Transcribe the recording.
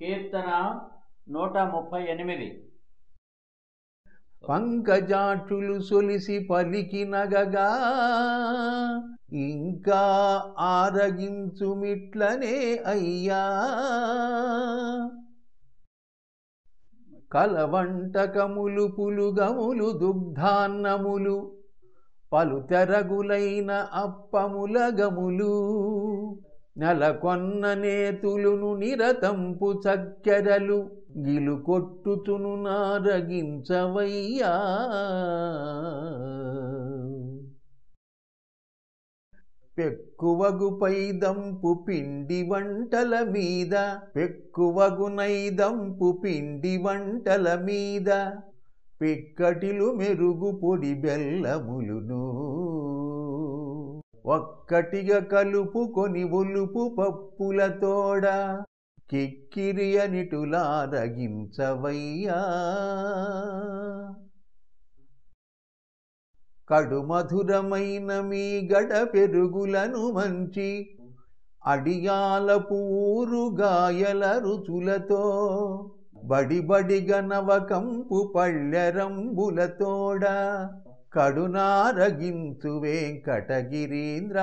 కీర్తన నూట ముప్పై ఎనిమిది. పంకజాక్షులు సొలిసి పలికినగగా ఇంకా ఆరగించుమిట్లనే అయ్యా. కలవంటకములు పులుగములు దుగ్ధాన్నములు పలుతెరగులైన అప్పములగములు నేతులును నిరతంపు చక్కెరలు గిలు కొట్టుతును నారగించవయ్యా. పెక్కువగుపై దంపు పిండి వంటల మీద పెక్కువగు నైదంపు పిండి వంటల మీద పిక్కటిలు మెరుగు పొడి బెల్లములును ఒక్కటిగా కలుపుకొని ఒలుపు పప్పులతోడ కిక్కిరియ నిటులారగించవయ్యా కడు మధురమైన మీ గడ పెరుగులను మంచి అడియాలపు ఊరుగాయల రుచులతో బడిబడిగ నవకంపు పళ్ళెరంబులతోడా కడునారగింతు వెంకటగిరీంద్ర.